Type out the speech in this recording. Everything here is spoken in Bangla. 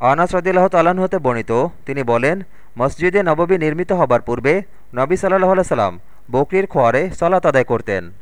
আনাস রদিল্লাহ তালান হতে বর্ণিত, তিনি বলেন, মসজিদে নববী নির্মিত হবার পূর্বে নবী সাল্লাহ সাল্লাম বকরির খোয়ারে সলাত আদায় করতেন।